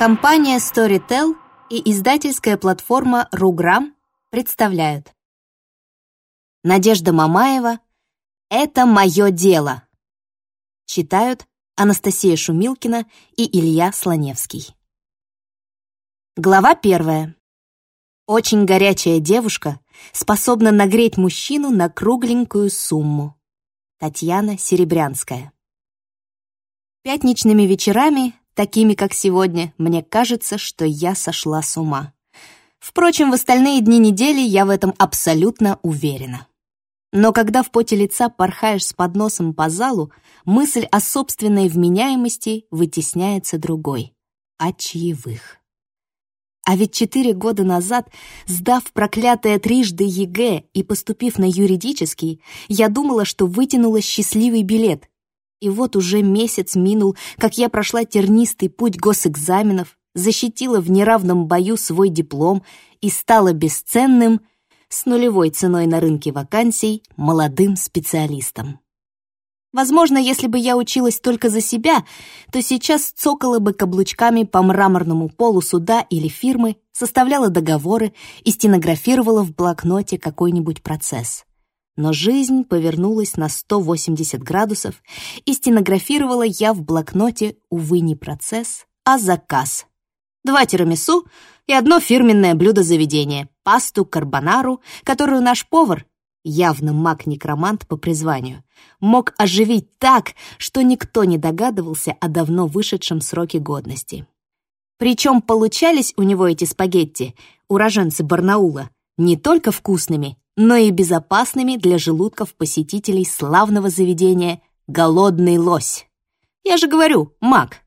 Компания Storytel и издательская платформа Руграм представляют. Надежда Мамаева «Это мое дело» Читают Анастасия Шумилкина и Илья Слоневский. Глава первая. Очень горячая девушка способна нагреть мужчину на кругленькую сумму. Татьяна Серебрянская. Пятничными вечерами такими, как сегодня, мне кажется, что я сошла с ума. Впрочем, в остальные дни недели я в этом абсолютно уверена. Но когда в поте лица порхаешь с подносом по залу, мысль о собственной вменяемости вытесняется другой — о чаевых. А ведь четыре года назад, сдав проклятое трижды ЕГЭ и поступив на юридический, я думала, что вытянула счастливый билет, и вот уже месяц минул, как я прошла тернистый путь госэкзаменов, защитила в неравном бою свой диплом и стала бесценным, с нулевой ценой на рынке вакансий, молодым специалистом. Возможно, если бы я училась только за себя, то сейчас цокала бы каблучками по мраморному полу суда или фирмы, составляла договоры и стенографировала в блокноте какой-нибудь процесс но жизнь повернулась на 180 градусов, и стенографировала я в блокноте, увы, не процесс, а заказ. Два тирамису и одно фирменное блюдо заведения — пасту карбонару, которую наш повар, явно маг-некромант по призванию, мог оживить так, что никто не догадывался о давно вышедшем сроке годности. Причем получались у него эти спагетти, уроженцы Барнаула, не только вкусными, но и безопасными для желудков посетителей славного заведения «Голодный лось». Я же говорю, маг.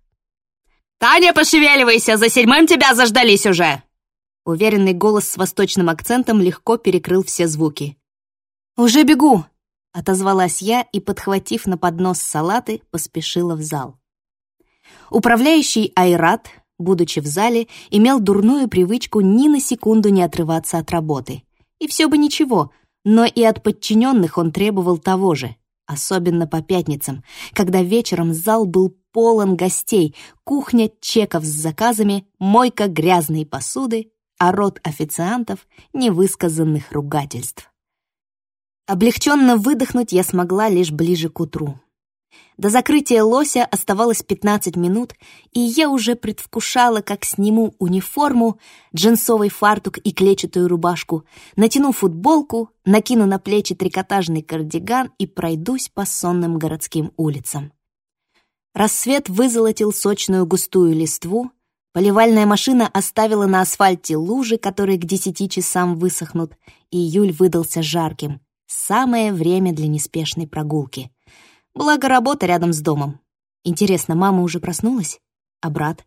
«Таня, пошевеливайся, за седьмым тебя заждались уже!» Уверенный голос с восточным акцентом легко перекрыл все звуки. «Уже бегу!» — отозвалась я и, подхватив на поднос салаты, поспешила в зал. Управляющий Айрат, будучи в зале, имел дурную привычку ни на секунду не отрываться от работы — и все бы ничего, но и от подчиненных он требовал того же, особенно по пятницам, когда вечером зал был полон гостей, кухня чеков с заказами, мойка грязной посуды, а рот официантов невысказанных ругательств. Облегченно выдохнуть я смогла лишь ближе к утру. До закрытия лося оставалось 15 минут, и я уже предвкушала, как сниму униформу, джинсовый фартук и клетчатую рубашку, натяну футболку, накину на плечи трикотажный кардиган и пройдусь по сонным городским улицам. Рассвет вызолотил сочную густую листву, поливальная машина оставила на асфальте лужи, которые к десяти часам высохнут, и июль выдался жарким. Самое время для неспешной прогулки — Благо, работа рядом с домом. Интересно, мама уже проснулась? А брат?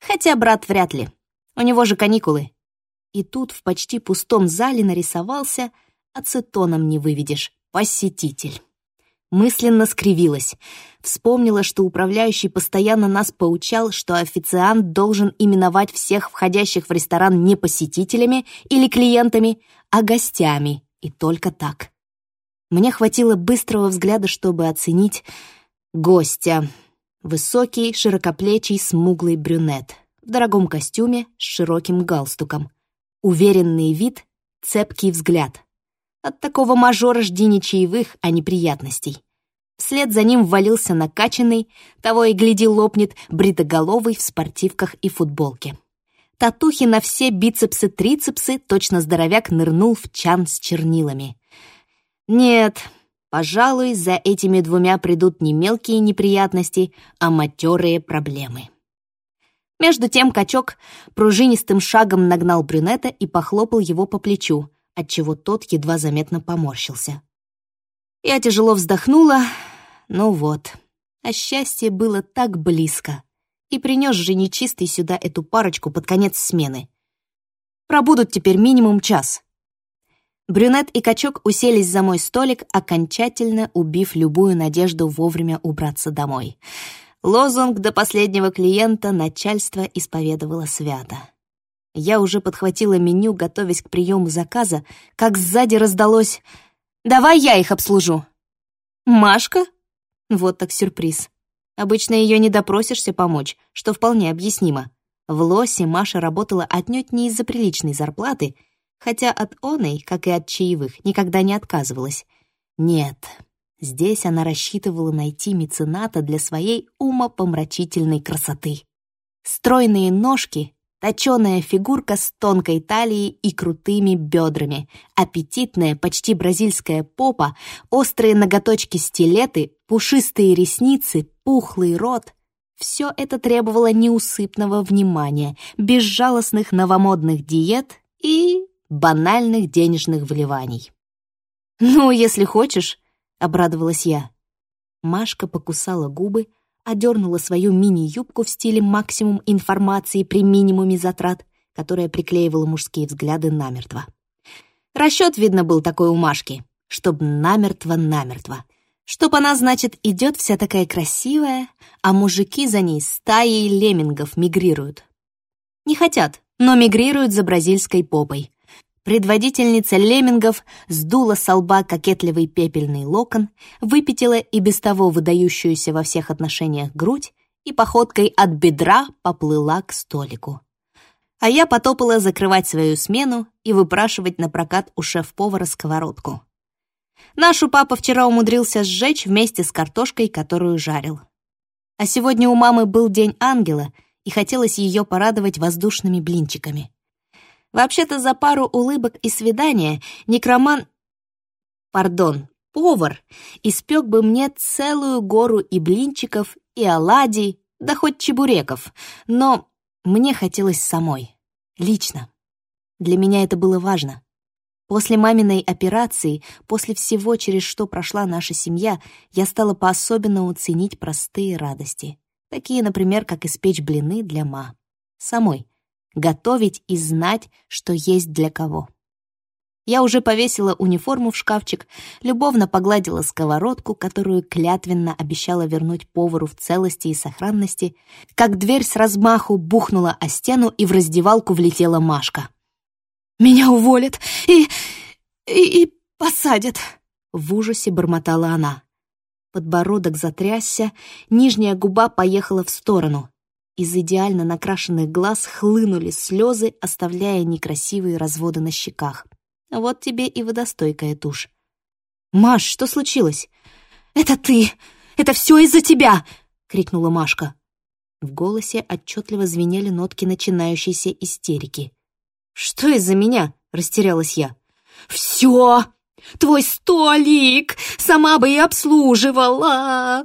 Хотя брат вряд ли. У него же каникулы. И тут в почти пустом зале нарисовался, ацетоном не выведешь, посетитель. Мысленно скривилась. Вспомнила, что управляющий постоянно нас поучал, что официант должен именовать всех входящих в ресторан не посетителями или клиентами, а гостями, и только так. Мне хватило быстрого взгляда, чтобы оценить гостя. Высокий, широкоплечий, смуглый брюнет. В дорогом костюме с широким галстуком. Уверенный вид, цепкий взгляд. От такого мажора жди не чаевых, а неприятностей. Вслед за ним ввалился накачанный, того и гляди лопнет, бритоголовый в спортивках и футболке. Татухи на все бицепсы-трицепсы, точно здоровяк нырнул в чан с чернилами. Нет, пожалуй, за этими двумя придут не мелкие неприятности, а матерые проблемы. Между тем качок пружинистым шагом нагнал брюнета и похлопал его по плечу, отчего тот едва заметно поморщился. Я тяжело вздохнула. Ну вот, а счастье было так близко. И принес же нечистый сюда эту парочку под конец смены. Пробудут теперь минимум час. Брюнет и качок уселись за мой столик, окончательно убив любую надежду вовремя убраться домой. Лозунг до последнего клиента начальство исповедовало свято. Я уже подхватила меню, готовясь к приему заказа, как сзади раздалось «Давай я их обслужу». «Машка?» Вот так сюрприз. Обычно ее не допросишься помочь, что вполне объяснимо. В Лосе Маша работала отнюдь не из-за приличной зарплаты, хотя от оной, как и от чаевых, никогда не отказывалась. Нет, здесь она рассчитывала найти мецената для своей умопомрачительной красоты. Стройные ножки, точёная фигурка с тонкой талией и крутыми бедрами, аппетитная, почти бразильская попа, острые ноготочки-стилеты, пушистые ресницы, пухлый рот — все это требовало неусыпного внимания, безжалостных новомодных диет и банальных денежных вливаний. «Ну, если хочешь», — обрадовалась я. Машка покусала губы, одернула свою мини-юбку в стиле максимум информации при минимуме затрат, которая приклеивала мужские взгляды намертво. Расчет, видно, был такой у Машки, чтоб намертво-намертво. Чтоб она, значит, идет вся такая красивая, а мужики за ней стаей леммингов мигрируют. Не хотят, но мигрируют за бразильской попой. Предводительница леммингов сдула с лба кокетливый пепельный локон, выпятила и без того выдающуюся во всех отношениях грудь и походкой от бедра поплыла к столику. А я потопала закрывать свою смену и выпрашивать на прокат у шеф-повара сковородку. Нашу папа вчера умудрился сжечь вместе с картошкой, которую жарил. А сегодня у мамы был день ангела, и хотелось ее порадовать воздушными блинчиками. Вообще-то за пару улыбок и свидания некроман... Пардон, повар испек бы мне целую гору и блинчиков, и оладий, да хоть чебуреков, но мне хотелось самой, лично. Для меня это было важно. После маминой операции, после всего, через что прошла наша семья, я стала по-особенному ценить простые радости. Такие, например, как испечь блины для ма. Самой. Готовить и знать, что есть для кого. Я уже повесила униформу в шкафчик, любовно погладила сковородку, которую клятвенно обещала вернуть повару в целости и сохранности, как дверь с размаху бухнула о стену и в раздевалку влетела Машка. Меня уволят и... и, и посадят!» В ужасе бормотала она. Подбородок затрясся, нижняя губа поехала в сторону. Из идеально накрашенных глаз хлынули слезы, оставляя некрасивые разводы на щеках. Вот тебе и водостойкая тушь. «Маш, что случилось?» «Это ты! Это все из-за тебя!» — крикнула Машка. В голосе отчетливо звенели нотки начинающейся истерики. «Что из-за меня?» — растерялась я. «Все! Твой столик! Сама бы и обслуживала!»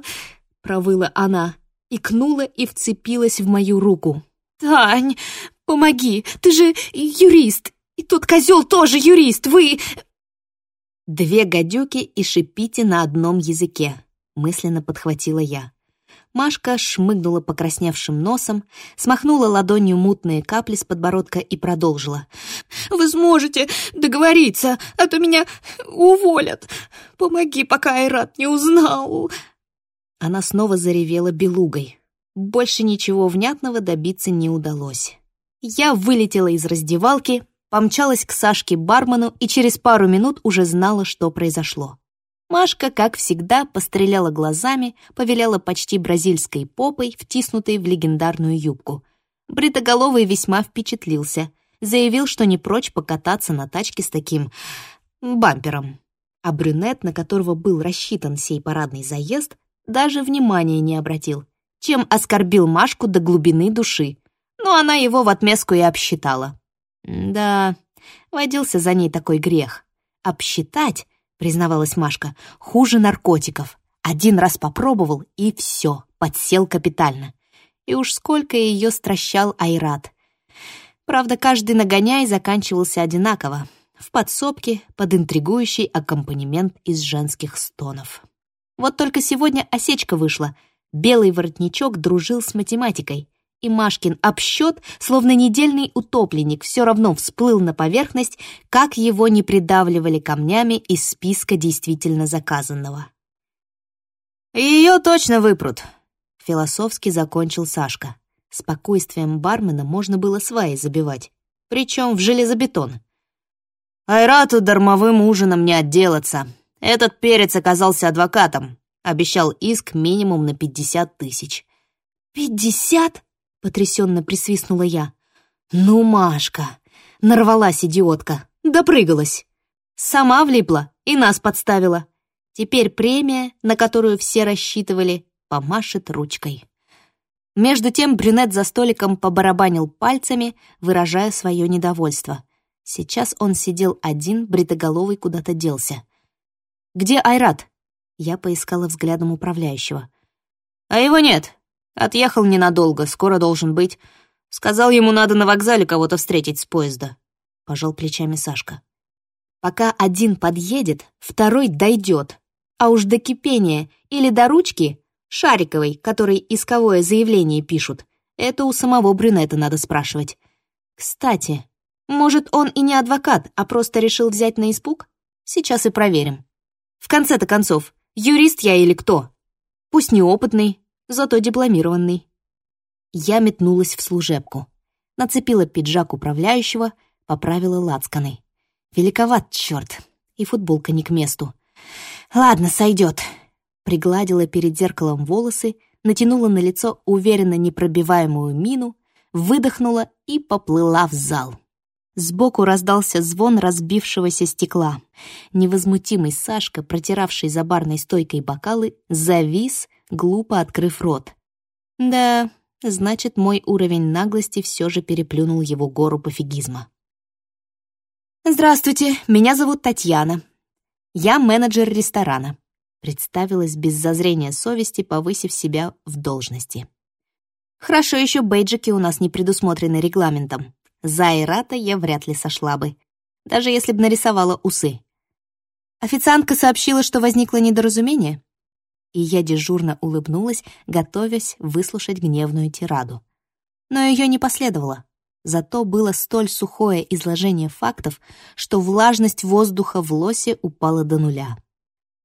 Провыла она, икнула и вцепилась в мою руку. «Тань, помоги! Ты же юрист! И тот козел тоже юрист! Вы...» «Две гадюки и шипите на одном языке», — мысленно подхватила я. Машка шмыгнула покрасневшим носом, смахнула ладонью мутные капли с подбородка и продолжила. «Вы сможете договориться, а то меня уволят. Помоги, пока Айрат не узнал». Она снова заревела белугой. Больше ничего внятного добиться не удалось. Я вылетела из раздевалки, помчалась к Сашке-бармену и через пару минут уже знала, что произошло. Машка, как всегда, постреляла глазами, повеляла почти бразильской попой, втиснутой в легендарную юбку. Бритоголовый весьма впечатлился. Заявил, что не прочь покататься на тачке с таким... бампером. А брюнет, на которого был рассчитан сей парадный заезд, даже внимания не обратил, чем оскорбил Машку до глубины души. Но она его в отместку и обсчитала. Да, водился за ней такой грех. Обсчитать признавалась Машка, хуже наркотиков. Один раз попробовал, и все, подсел капитально. И уж сколько ее стращал Айрат. Правда, каждый нагоняй заканчивался одинаково. В подсобке под интригующий аккомпанемент из женских стонов. Вот только сегодня осечка вышла. Белый воротничок дружил с математикой и Машкин обсчет, словно недельный утопленник, все равно всплыл на поверхность, как его не придавливали камнями из списка действительно заказанного. «Ее точно выпрут», — философски закончил Сашка. Спокойствием бармена можно было сваи забивать, причем в железобетон. «Айрату дармовым ужином не отделаться. Этот перец оказался адвокатом. Обещал иск минимум на пятьдесят тысяч». «Пятьдесят?» потрясенно присвистнула я. «Ну, Машка, нарвалась идиотка, допрыгалась. Сама влипла и нас подставила. Теперь премия, на которую все рассчитывали, помашет ручкой». Между тем брюнет за столиком побарабанил пальцами, выражая свое недовольство. Сейчас он сидел один, бритоголовый куда-то делся. «Где Айрат?» Я поискала взглядом управляющего. «А его нет. Отъехал ненадолго, скоро должен быть. Сказал, ему надо на вокзале кого-то встретить с поезда». Пожал плечами Сашка. «Пока один подъедет, второй дойдет. А уж до кипения или до ручки Шариковой, которой исковое заявление пишут. Это у самого брюнета надо спрашивать. Кстати, может, он и не адвокат, а просто решил взять на испуг? Сейчас и проверим. В конце-то концов, юрист я или кто? Пусть неопытный, зато дипломированный. Я метнулась в служебку. Нацепила пиджак управляющего, поправила лацканы. Великоват, черт, и футболка не к месту. Ладно, сойдет пригладила перед зеркалом волосы, натянула на лицо уверенно непробиваемую мину, выдохнула и поплыла в зал. Сбоку раздался звон разбившегося стекла. Невозмутимый Сашка, протиравший за барной стойкой бокалы, завис, глупо открыв рот. Да, значит, мой уровень наглости все же переплюнул его гору пофигизма. «Здравствуйте, меня зовут Татьяна. Я менеджер ресторана представилась без зазрения совести, повысив себя в должности. Хорошо еще бейджики у нас не предусмотрены регламентом. За Айрата я вряд ли сошла бы, даже если бы нарисовала усы. Официантка сообщила, что возникло недоразумение, и я дежурно улыбнулась, готовясь выслушать гневную тираду. Но ее не последовало. Зато было столь сухое изложение фактов, что влажность воздуха в лосе упала до нуля.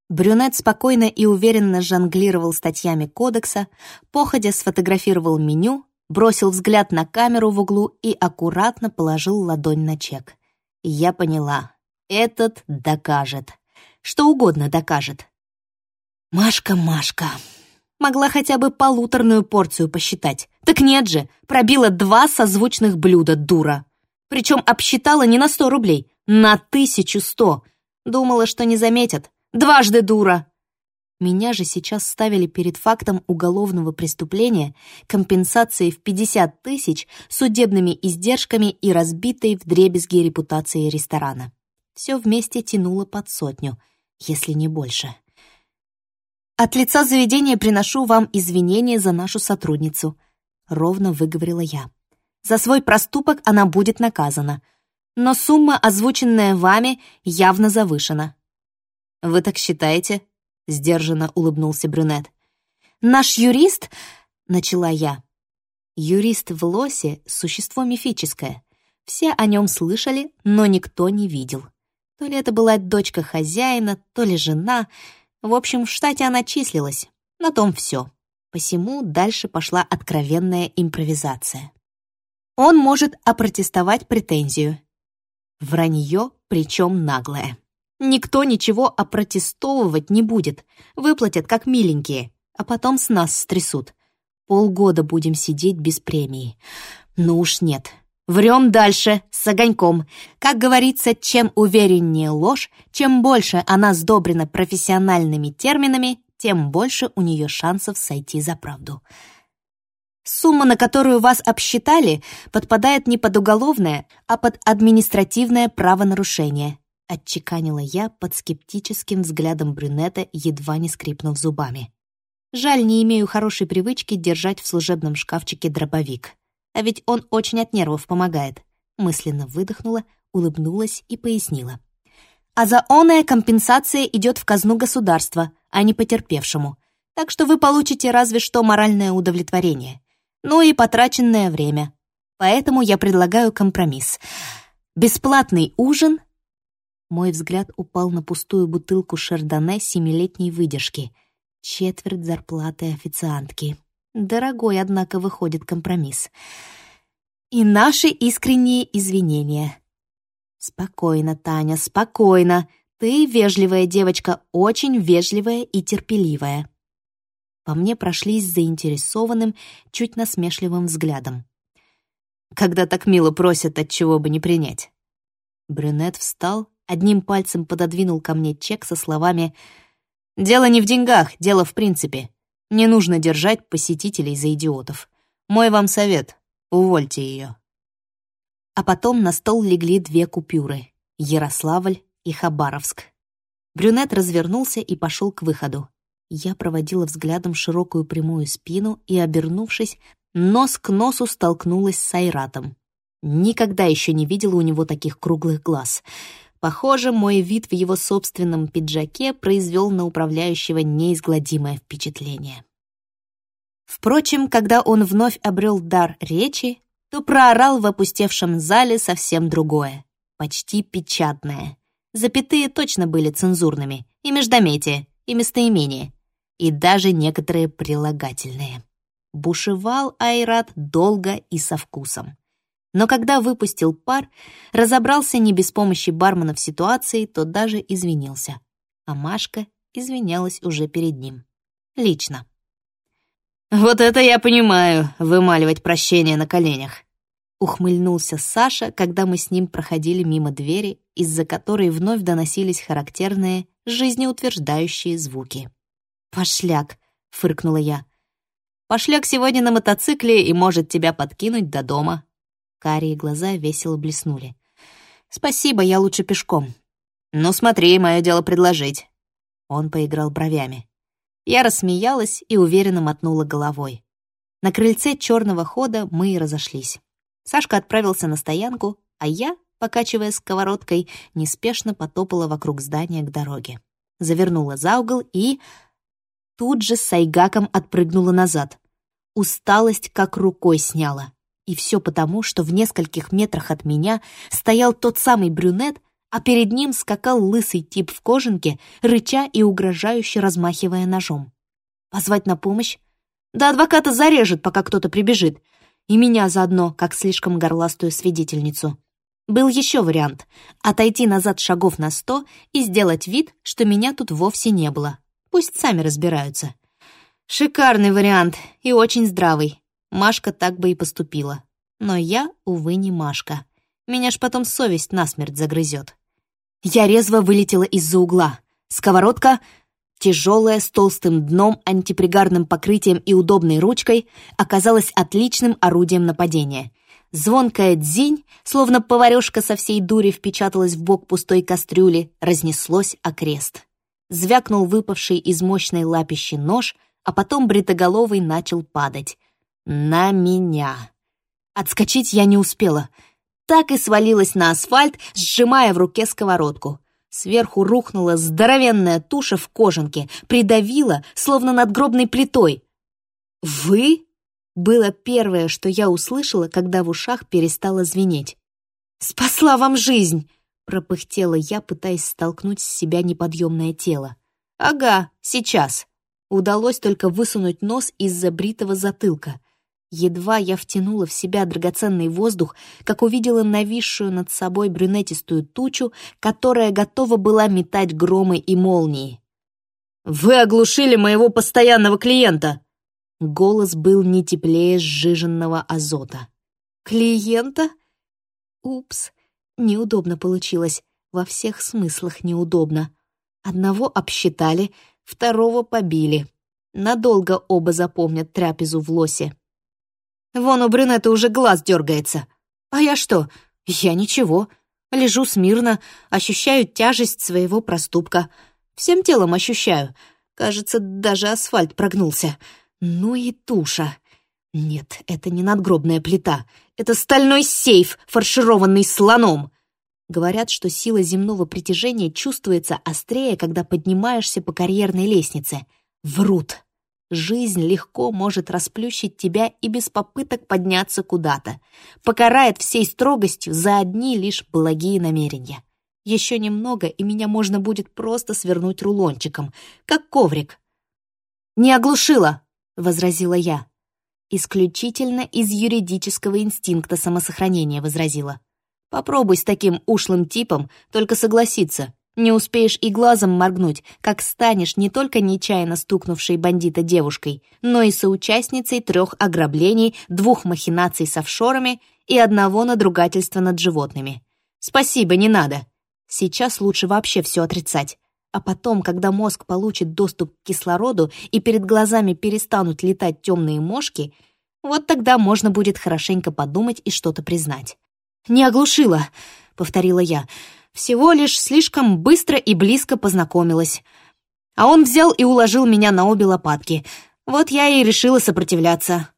Брюнет спокойно и уверенно жонглировал статьями кодекса, походя сфотографировал меню, бросил взгляд на камеру в углу и аккуратно положил ладонь на чек. я поняла, этот докажет. Что угодно докажет. Машка, Машка. Могла хотя бы полуторную порцию посчитать. Так нет же, пробила два созвучных блюда, дура. Причем обсчитала не на сто рублей, на тысячу сто. Думала, что не заметят, Дважды дура!» Меня же сейчас ставили перед фактом уголовного преступления, компенсацией в 50 тысяч, судебными издержками и разбитой вдребезги репутацией ресторана. Все вместе тянуло под сотню, если не больше. «От лица заведения приношу вам извинения за нашу сотрудницу», — ровно выговорила я. «За свой проступок она будет наказана, но сумма, озвученная вами, явно завышена. «Вы так считаете?» — сдержанно улыбнулся брюнет. «Наш юрист...» — начала я. Юрист в лосе — существо мифическое. Все о нем слышали, но никто не видел. То ли это была дочка хозяина, то ли жена. В общем, в штате она числилась. На том все. Посему дальше пошла откровенная импровизация. Он может опротестовать претензию. Вранье, причем наглое. Никто ничего опротестовывать не будет. Выплатят, как миленькие, а потом с нас стрясут. Полгода будем сидеть без премии. Ну уж нет. Врем дальше, с огоньком. Как говорится, чем увереннее ложь, чем больше она сдобрена профессиональными терминами, тем больше у нее шансов сойти за правду. Сумма, на которую вас обсчитали, подпадает не под уголовное, а под административное правонарушение. — отчеканила я под скептическим взглядом брюнета, едва не скрипнув зубами. «Жаль, не имею хорошей привычки держать в служебном шкафчике дробовик. А ведь он очень от нервов помогает». Мысленно выдохнула, улыбнулась и пояснила. «А за оная компенсация идет в казну государства, а не потерпевшему. Так что вы получите разве что моральное удовлетворение. Ну и потраченное время. Поэтому я предлагаю компромисс. Бесплатный ужин мой взгляд упал на пустую бутылку шардоне семилетней выдержки. Четверть зарплаты официантки. Дорогой, однако, выходит компромисс. И наши искренние извинения. Спокойно, Таня, спокойно. Ты вежливая девочка, очень вежливая и терпеливая. По мне прошлись заинтересованным, чуть насмешливым взглядом. «Когда так мило просят, от чего бы не принять?» Брюнет встал, одним пальцем пододвинул ко мне чек со словами «Дело не в деньгах, дело в принципе. Не нужно держать посетителей за идиотов. Мой вам совет — увольте ее». А потом на стол легли две купюры — Ярославль и Хабаровск. Брюнет развернулся и пошел к выходу. Я проводила взглядом широкую прямую спину и, обернувшись, нос к носу столкнулась с Айратом. Никогда еще не видела у него таких круглых глаз. Похоже, мой вид в его собственном пиджаке произвел на управляющего неизгладимое впечатление. Впрочем, когда он вновь обрел дар речи, то проорал в опустевшем зале совсем другое, почти печатное. Запятые точно были цензурными, и междометие, и местоимение, и даже некоторые прилагательные. Бушевал Айрат долго и со вкусом. Но когда выпустил пар, разобрался не без помощи бармена в ситуации, то даже извинился. А Машка извинялась уже перед ним. Лично. «Вот это я понимаю, вымаливать прощение на коленях!» Ухмыльнулся Саша, когда мы с ним проходили мимо двери, из-за которой вновь доносились характерные, жизнеутверждающие звуки. «Пошляк!» — фыркнула я. «Пошляк сегодня на мотоцикле и может тебя подкинуть до дома». Карие глаза весело блеснули. «Спасибо, я лучше пешком». «Ну смотри, мое дело предложить». Он поиграл бровями. Я рассмеялась и уверенно мотнула головой. На крыльце черного хода мы и разошлись. Сашка отправился на стоянку, а я, покачивая сковородкой, неспешно потопала вокруг здания к дороге. Завернула за угол и... Тут же с Айгаком отпрыгнула назад. Усталость как рукой сняла. И все потому, что в нескольких метрах от меня стоял тот самый брюнет, а перед ним скакал лысый тип в кожанке, рыча и угрожающе размахивая ножом. Позвать на помощь? Да адвоката зарежет, пока кто-то прибежит. И меня заодно, как слишком горластую свидетельницу. Был еще вариант — отойти назад шагов на сто и сделать вид, что меня тут вовсе не было. Пусть сами разбираются. Шикарный вариант и очень здравый. Машка так бы и поступила. Но я, увы, не Машка. Меня ж потом совесть насмерть загрызет. Я резво вылетела из-за угла. Сковородка, тяжелая, с толстым дном, антипригарным покрытием и удобной ручкой, оказалась отличным орудием нападения. Звонкая дзинь, словно поварешка со всей дури впечаталась в бок пустой кастрюли, разнеслось окрест. Звякнул выпавший из мощной лапищи нож, а потом бритоголовый начал падать. На меня. Отскочить я не успела — так и свалилась на асфальт, сжимая в руке сковородку. Сверху рухнула здоровенная туша в кожанке, придавила, словно над гробной плитой. «Вы?» — было первое, что я услышала, когда в ушах перестало звенеть. «Спасла вам жизнь!» — пропыхтела я, пытаясь столкнуть с себя неподъемное тело. «Ага, сейчас!» Удалось только высунуть нос из-за бритого затылка. Едва я втянула в себя драгоценный воздух, как увидела нависшую над собой брюнетистую тучу, которая готова была метать громы и молнии. «Вы оглушили моего постоянного клиента!» Голос был не теплее сжиженного азота. «Клиента? Упс, неудобно получилось. Во всех смыслах неудобно. Одного обсчитали, второго побили. Надолго оба запомнят трапезу в лосе. Вон у брюнета уже глаз дергается. А я что? Я ничего. Лежу смирно, ощущаю тяжесть своего проступка. Всем телом ощущаю. Кажется, даже асфальт прогнулся. Ну и туша. Нет, это не надгробная плита. Это стальной сейф, фаршированный слоном. Говорят, что сила земного притяжения чувствуется острее, когда поднимаешься по карьерной лестнице. Врут. Жизнь легко может расплющить тебя и без попыток подняться куда-то. Покарает всей строгостью за одни лишь благие намерения. Еще немного, и меня можно будет просто свернуть рулончиком, как коврик. «Не оглушила!» — возразила я. «Исключительно из юридического инстинкта самосохранения», — возразила. «Попробуй с таким ушлым типом, только согласиться. Не успеешь и глазом моргнуть, как станешь не только нечаянно стукнувшей бандита девушкой, но и соучастницей трех ограблений, двух махинаций с офшорами и одного надругательства над животными. Спасибо, не надо. Сейчас лучше вообще все отрицать. А потом, когда мозг получит доступ к кислороду и перед глазами перестанут летать темные мошки, вот тогда можно будет хорошенько подумать и что-то признать. «Не оглушила», — повторила я, — всего лишь слишком быстро и близко познакомилась. А он взял и уложил меня на обе лопатки. Вот я и решила сопротивляться.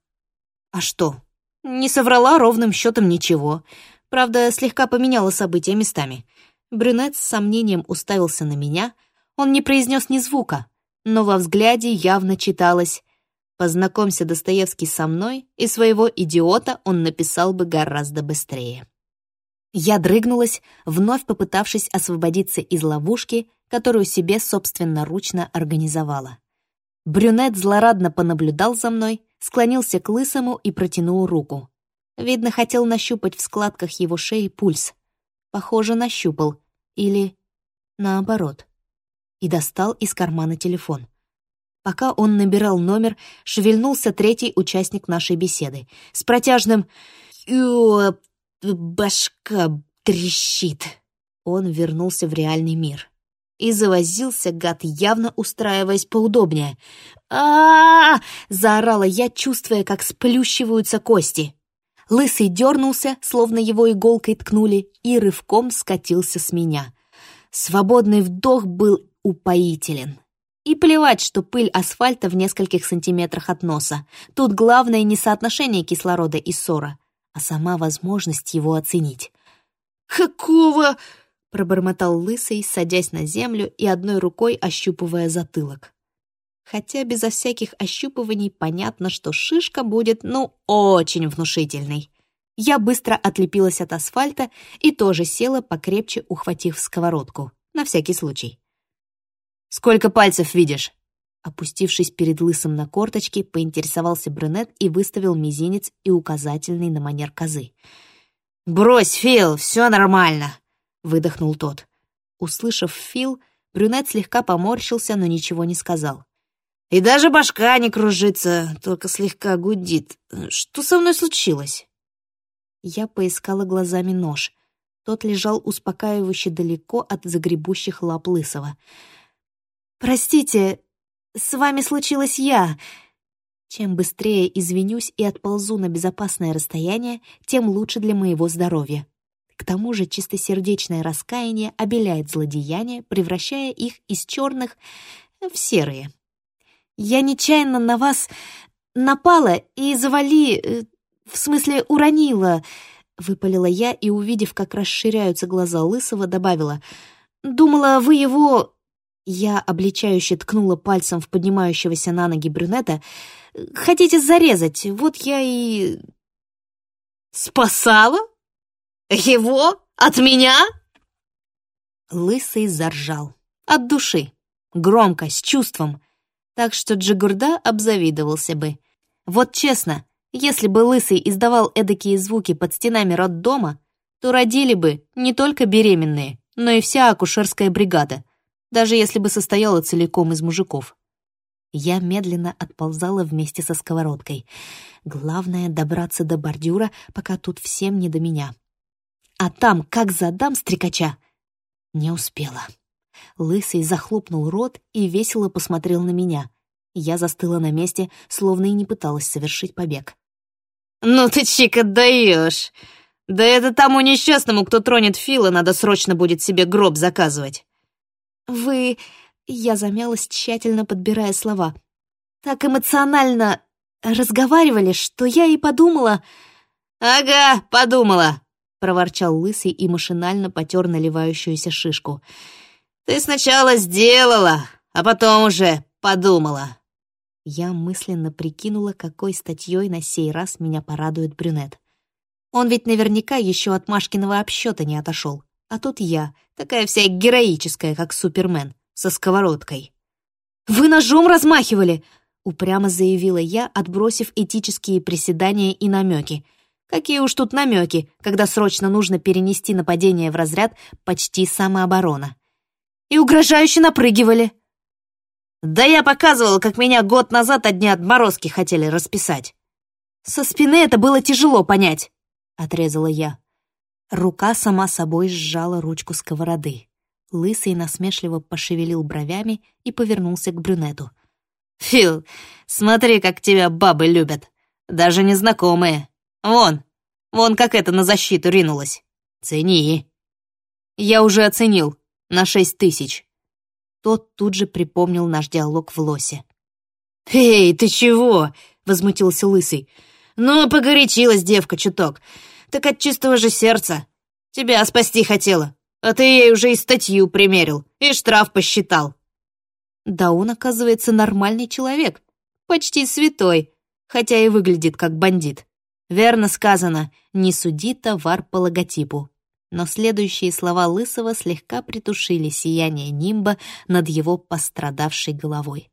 А что? Не соврала ровным счетом ничего. Правда, слегка поменяла события местами. Брюнет с сомнением уставился на меня. Он не произнес ни звука, но во взгляде явно читалось «Познакомься, Достоевский, со мной, и своего идиота он написал бы гораздо быстрее». Я дрыгнулась, вновь попытавшись освободиться из ловушки, которую себе собственноручно организовала. Брюнет злорадно понаблюдал за мной, склонился к лысому и протянул руку. Видно, хотел нащупать в складках его шеи пульс. Похоже, нащупал. Или наоборот. И достал из кармана телефон. Пока он набирал номер, шевельнулся третий участник нашей беседы. С протяжным «Ёп, башка трещит. Он вернулся в реальный мир. И завозился гад, явно устраиваясь поудобнее. а, -а, -а заорала я, чувствуя, как сплющиваются кости. Лысый дернулся, словно его иголкой ткнули, и рывком скатился с меня. Свободный вдох был упоителен. И плевать, что пыль асфальта в нескольких сантиметрах от носа. Тут главное не соотношение кислорода и ссора, а сама возможность его оценить. «Какого?» — пробормотал Лысый, садясь на землю и одной рукой ощупывая затылок. Хотя безо всяких ощупываний понятно, что шишка будет, ну, очень внушительной. Я быстро отлепилась от асфальта и тоже села, покрепче ухватив сковородку. На всякий случай. «Сколько пальцев видишь?» Опустившись перед лысым на корточки, поинтересовался брюнет и выставил мизинец и указательный на манер козы. «Брось, Фил, все нормально!» — выдохнул тот. Услышав Фил, брюнет слегка поморщился, но ничего не сказал. «И даже башка не кружится, только слегка гудит. Что со мной случилось?» Я поискала глазами нож. Тот лежал успокаивающе далеко от загребущих лап Лысого. «Простите, с вами случилась я. Чем быстрее извинюсь и отползу на безопасное расстояние, тем лучше для моего здоровья. К тому же чистосердечное раскаяние обеляет злодеяния, превращая их из черных в серые. Я нечаянно на вас напала и завали... Э, в смысле, уронила... Выпалила я и, увидев, как расширяются глаза Лысого, добавила. «Думала, вы его я обличающе ткнула пальцем в поднимающегося на ноги брюнета. «Хотите зарезать? Вот я и...» «Спасала? Его? От меня?» Лысый заржал. От души. Громко, с чувством. Так что Джигурда обзавидовался бы. Вот честно, если бы Лысый издавал эдакие звуки под стенами роддома, то родили бы не только беременные, но и вся акушерская бригада даже если бы состояла целиком из мужиков. Я медленно отползала вместе со сковородкой. Главное — добраться до бордюра, пока тут всем не до меня. А там, как задам стрекача, не успела. Лысый захлопнул рот и весело посмотрел на меня. Я застыла на месте, словно и не пыталась совершить побег. «Ну ты, Чик, отдаешь! Да это тому несчастному, кто тронет Фила, надо срочно будет себе гроб заказывать!» «Вы...» — я замялась, тщательно подбирая слова. «Так эмоционально разговаривали, что я и подумала...» «Ага, подумала», — проворчал Лысый и машинально потер наливающуюся шишку. «Ты сначала сделала, а потом уже подумала». Я мысленно прикинула, какой статьей на сей раз меня порадует брюнет. Он ведь наверняка еще от Машкиного обсчета не отошел. А тут я, такая вся героическая, как Супермен, со сковородкой. «Вы ножом размахивали!» — упрямо заявила я, отбросив этические приседания и намеки. Какие уж тут намеки, когда срочно нужно перенести нападение в разряд почти самооборона. и угрожающе напрыгивали. Да я показывал, как меня год назад одни отморозки хотели расписать. Со спины это было тяжело понять, отрезала я. Рука сама собой сжала ручку сковороды. Лысый насмешливо пошевелил бровями и повернулся к брюнету. «Фил, смотри, как тебя бабы любят. Даже незнакомые. Вон, вон как это на защиту ринулась. Цени». «Я уже оценил. На шесть тысяч». Тот тут же припомнил наш диалог в лосе. «Эй, ты чего?» — возмутился Лысый. «Ну, погорячилась девка чуток. Так от чистого же сердца. Тебя спасти хотела. А ты ей уже и статью примерил, и штраф посчитал». Да он, оказывается, нормальный человек. Почти святой, хотя и выглядит как бандит. Верно сказано, не суди товар по логотипу. Но следующие слова Лысого слегка притушили сияние нимба над его пострадавшей головой.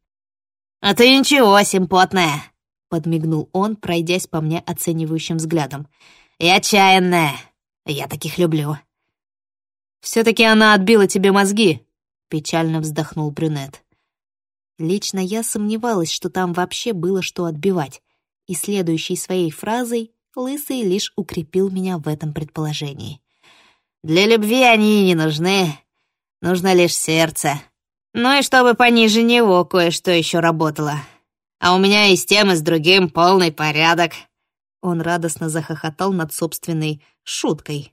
«А ты ничего, симпотная!» — подмигнул он, пройдясь по мне оценивающим взглядом. «И отчаянная! Я таких люблю!» «Все-таки она отбила тебе мозги», — печально вздохнул брюнет. Лично я сомневалась, что там вообще было что отбивать, и следующей своей фразой Лысый лишь укрепил меня в этом предположении. «Для любви они не нужны, нужно лишь сердце. Ну и чтобы пониже него кое-что еще работало. А у меня и с тем, и с другим полный порядок». Он радостно захохотал над собственной шуткой.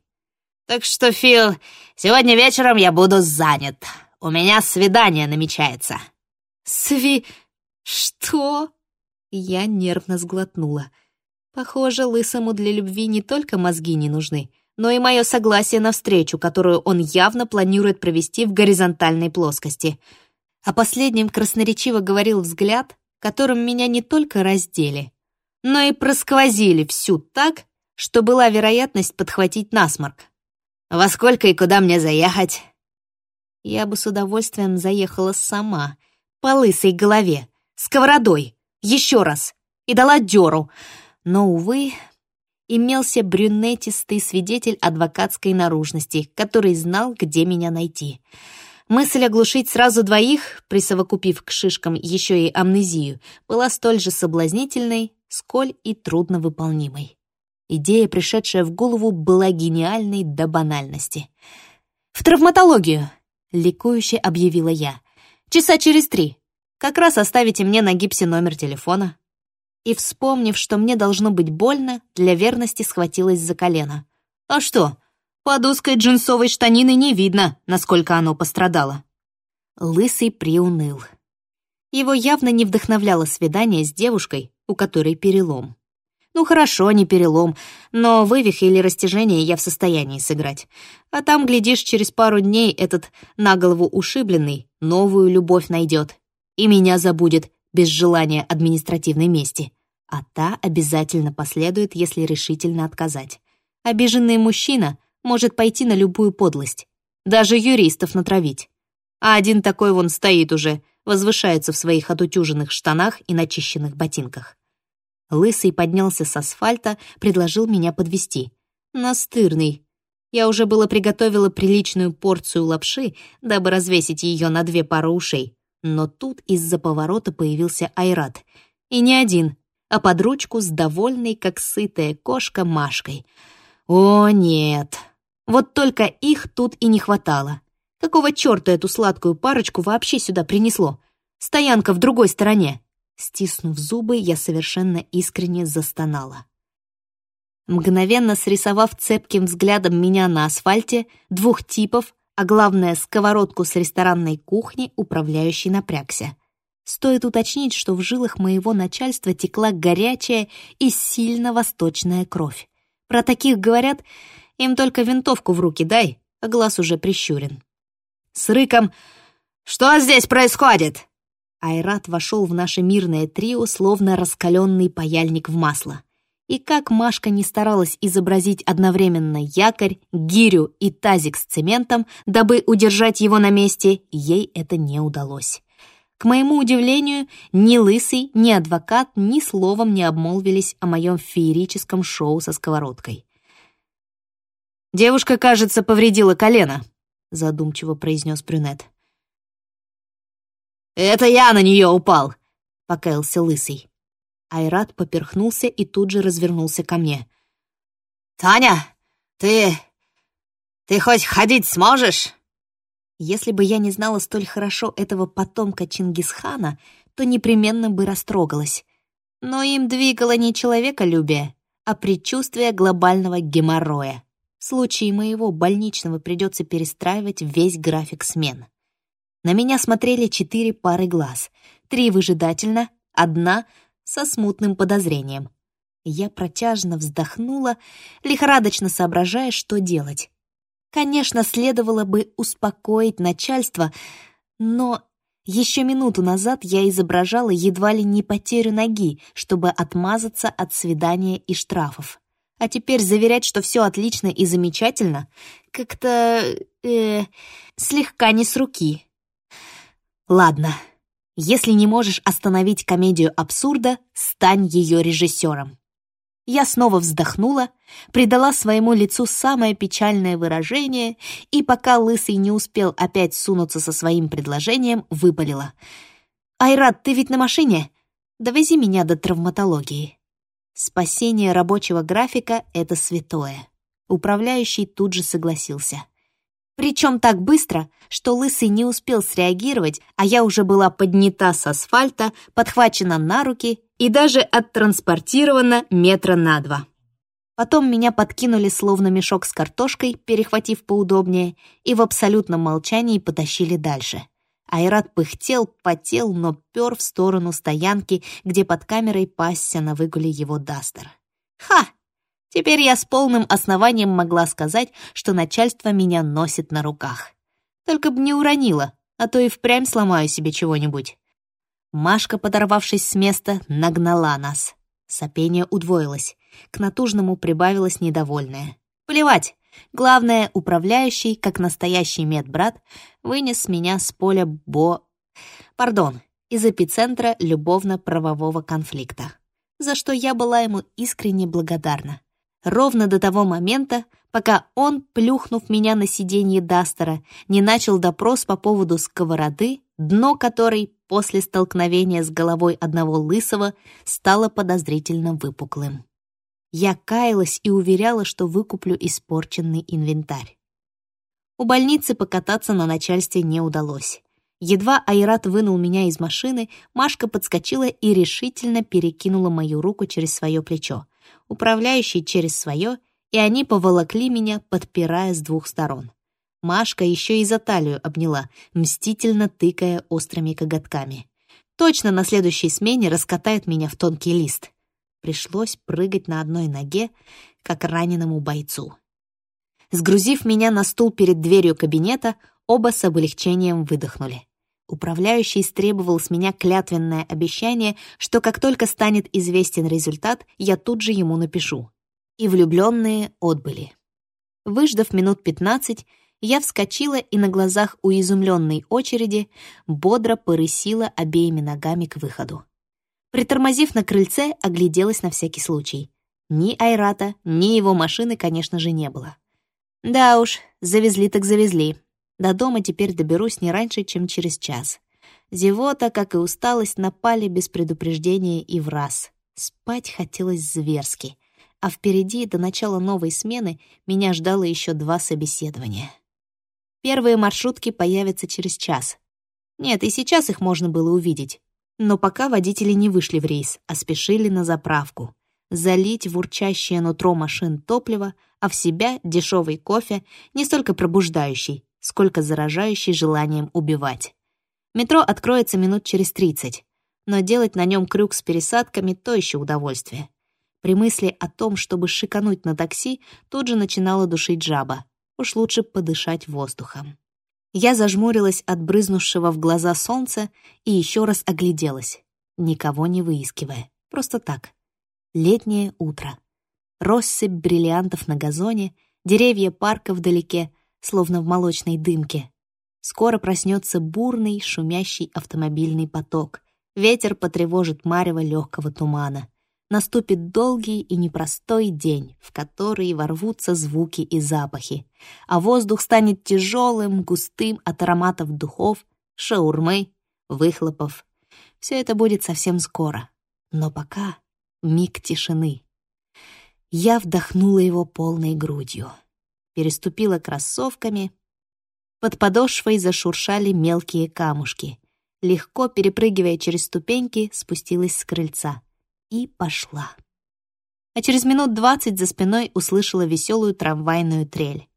«Так что, Фил, сегодня вечером я буду занят. У меня свидание намечается». «Сви... что?» Я нервно сглотнула. Похоже, лысому для любви не только мозги не нужны, но и мое согласие на встречу, которую он явно планирует провести в горизонтальной плоскости. О последнем красноречиво говорил взгляд, которым меня не только раздели, но и просквозили всю так, что была вероятность подхватить насморк. «Во сколько и куда мне заехать?» Я бы с удовольствием заехала сама, по лысой голове, сковородой, еще раз, и дала дёру. Но, увы, имелся брюнетистый свидетель адвокатской наружности, который знал, где меня найти. Мысль оглушить сразу двоих, присовокупив к шишкам еще и амнезию, была столь же соблазнительной, сколь и трудновыполнимой. Идея, пришедшая в голову, была гениальной до банальности. «В травматологию!» — ликующе объявила я. «Часа через три. Как раз оставите мне на гипсе номер телефона». И, вспомнив, что мне должно быть больно, для верности схватилась за колено. «А что? Под узкой джинсовой штаниной не видно, насколько оно пострадало». Лысый приуныл. Его явно не вдохновляло свидание с девушкой, у которой перелом. Ну хорошо, не перелом, но вывих или растяжение я в состоянии сыграть. А там, глядишь, через пару дней этот на голову ушибленный новую любовь найдет. И меня забудет, без желания административной мести. А та обязательно последует, если решительно отказать. Обиженный мужчина может пойти на любую подлость. Даже юристов натравить. А один такой вон стоит уже, возвышается в своих отутюженных штанах и начищенных ботинках. Лысый поднялся с асфальта, предложил меня подвести. Настырный. Я уже было приготовила приличную порцию лапши, дабы развесить ее на две пары ушей. Но тут из-за поворота появился Айрат. И не один, а под ручку с довольной, как сытая кошка, Машкой. О, нет. Вот только их тут и не хватало. Какого черта эту сладкую парочку вообще сюда принесло? Стоянка в другой стороне. Стиснув зубы, я совершенно искренне застонала. Мгновенно срисовав цепким взглядом меня на асфальте, двух типов, а главное, сковородку с ресторанной кухни, управляющий напрягся. Стоит уточнить, что в жилах моего начальства текла горячая и сильно восточная кровь. Про таких говорят, им только винтовку в руки дай, а глаз уже прищурен. С рыком «Что здесь происходит?» Айрат вошел в наше мирное трио, словно раскаленный паяльник в масло. И как Машка не старалась изобразить одновременно якорь, гирю и тазик с цементом, дабы удержать его на месте, ей это не удалось. К моему удивлению, ни Лысый, ни адвокат ни словом не обмолвились о моем феерическом шоу со сковородкой. «Девушка, кажется, повредила колено», — задумчиво произнес брюнет. Это я на нее упал!» — покаялся Лысый. Айрат поперхнулся и тут же развернулся ко мне. «Таня, ты... ты хоть ходить сможешь?» Если бы я не знала столь хорошо этого потомка Чингисхана, то непременно бы растрогалась. Но им двигало не человеколюбие, а предчувствие глобального геморроя. В случае моего больничного придется перестраивать весь график смен. На меня смотрели четыре пары глаз, три выжидательно, одна со смутным подозрением. Я протяжно вздохнула, лихорадочно соображая, что делать. Конечно, следовало бы успокоить начальство, но еще минуту назад я изображала едва ли не потерю ноги, чтобы отмазаться от свидания и штрафов. А теперь заверять, что все отлично и замечательно, как-то... Э, слегка не с руки. Ладно, если не можешь остановить комедию абсурда, стань ее режиссером. Я снова вздохнула, придала своему лицу самое печальное выражение и, пока Лысый не успел опять сунуться со своим предложением, выпалила. «Айрат, ты ведь на машине? Довези меня до травматологии». Спасение рабочего графика — это святое. Управляющий тут же согласился. Причем так быстро, что Лысый не успел среагировать, а я уже была поднята с асфальта, подхвачена на руки и даже оттранспортирована метра на два. Потом меня подкинули словно мешок с картошкой, перехватив поудобнее, и в абсолютном молчании потащили дальше. Айрат пыхтел, потел, но пер в сторону стоянки, где под камерой пасся на выгуле его Дастер. Ха! Теперь я с полным основанием могла сказать, что начальство меня носит на руках. Только б не уронила, а то и впрямь сломаю себе чего-нибудь. Машка, подорвавшись с места, нагнала нас. Сопение удвоилось. К натужному прибавилось недовольное. Плевать. Главное, управляющий, как настоящий медбрат, вынес меня с поля Бо... Пардон, из эпицентра любовно-правового конфликта, за что я была ему искренне благодарна ровно до того момента, пока он, плюхнув меня на сиденье Дастера, не начал допрос по поводу сковороды, дно которой после столкновения с головой одного лысого стало подозрительно выпуклым. Я каялась и уверяла, что выкуплю испорченный инвентарь. У больницы покататься на начальстве не удалось. Едва Айрат вынул меня из машины, Машка подскочила и решительно перекинула мою руку через свое плечо управляющий через свое, и они поволокли меня, подпирая с двух сторон. Машка еще и за талию обняла, мстительно тыкая острыми коготками. Точно на следующей смене раскатает меня в тонкий лист. Пришлось прыгать на одной ноге, как раненому бойцу. Сгрузив меня на стул перед дверью кабинета, оба с облегчением выдохнули. Управляющий требовал с меня клятвенное обещание, что как только станет известен результат, я тут же ему напишу. И влюбленные отбыли. Выждав минут пятнадцать, я вскочила и на глазах у изумленной очереди бодро порысила обеими ногами к выходу. Притормозив на крыльце, огляделась на всякий случай. Ни Айрата, ни его машины, конечно же, не было. Да уж, завезли так завезли. До дома теперь доберусь не раньше, чем через час. Зевота, как и усталость, напали без предупреждения и в раз. Спать хотелось зверски. А впереди, до начала новой смены, меня ждало еще два собеседования. Первые маршрутки появятся через час. Нет, и сейчас их можно было увидеть. Но пока водители не вышли в рейс, а спешили на заправку. Залить в урчащее нутро машин топливо, а в себя дешевый кофе, не столько пробуждающий, сколько заражающий желанием убивать. Метро откроется минут через 30, но делать на нем крюк с пересадками — то еще удовольствие. При мысли о том, чтобы шикануть на такси, тут же начинала душить жаба. Уж лучше подышать воздухом. Я зажмурилась от брызнувшего в глаза солнца и еще раз огляделась, никого не выискивая, просто так. Летнее утро. Россыпь бриллиантов на газоне, деревья парка вдалеке — словно в молочной дымке. Скоро проснется бурный, шумящий автомобильный поток. Ветер потревожит марево легкого тумана. Наступит долгий и непростой день, в который ворвутся звуки и запахи, а воздух станет тяжелым, густым от ароматов духов, шаурмы, выхлопов. Все это будет совсем скоро. Но пока миг тишины. Я вдохнула его полной грудью. Переступила кроссовками. Под подошвой зашуршали мелкие камушки. Легко перепрыгивая через ступеньки, спустилась с крыльца. И пошла. А через минут двадцать за спиной услышала веселую трамвайную трель.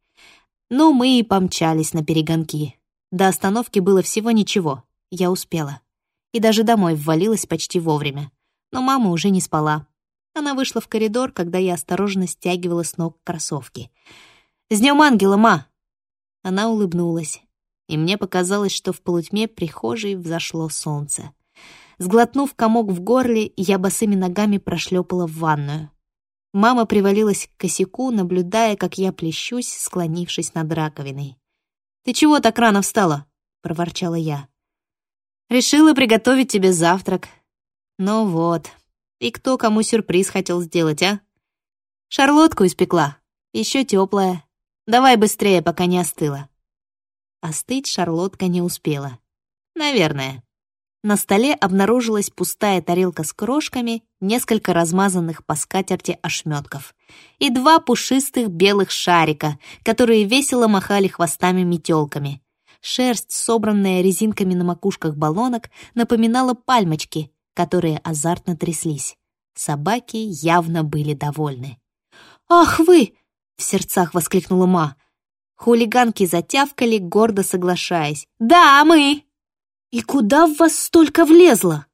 Ну, мы и помчались на перегонки. До остановки было всего ничего. Я успела. И даже домой ввалилась почти вовремя. Но мама уже не спала. Она вышла в коридор, когда я осторожно стягивала с ног кроссовки. «С днем ангела, ма!» Она улыбнулась, и мне показалось, что в полутьме прихожей взошло солнце. Сглотнув комок в горле, я босыми ногами прошлепала в ванную. Мама привалилась к косяку, наблюдая, как я плещусь, склонившись над раковиной. «Ты чего так рано встала?» — проворчала я. «Решила приготовить тебе завтрак». «Ну вот, и кто кому сюрприз хотел сделать, а? Шарлотку испекла, еще теплая. Давай быстрее, пока не остыла. Остыть шарлотка не успела. Наверное. На столе обнаружилась пустая тарелка с крошками, несколько размазанных по скатерти ошметков и два пушистых белых шарика, которые весело махали хвостами-метелками. Шерсть, собранная резинками на макушках баллонок, напоминала пальмочки, которые азартно тряслись. Собаки явно были довольны. «Ах вы!» — в сердцах воскликнула Ма. Хулиганки затявкали, гордо соглашаясь. «Да, мы!» «И куда в вас столько влезло?»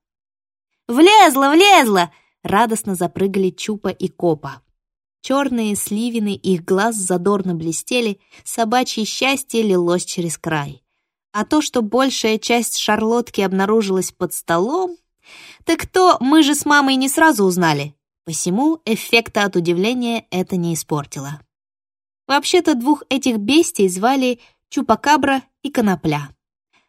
«Влезло, влезло!» — радостно запрыгали Чупа и Копа. Черные сливины их глаз задорно блестели, собачье счастье лилось через край. А то, что большая часть шарлотки обнаружилась под столом, так то мы же с мамой не сразу узнали, посему эффекта от удивления это не испортило. Вообще-то двух этих бестий звали Чупакабра и Конопля.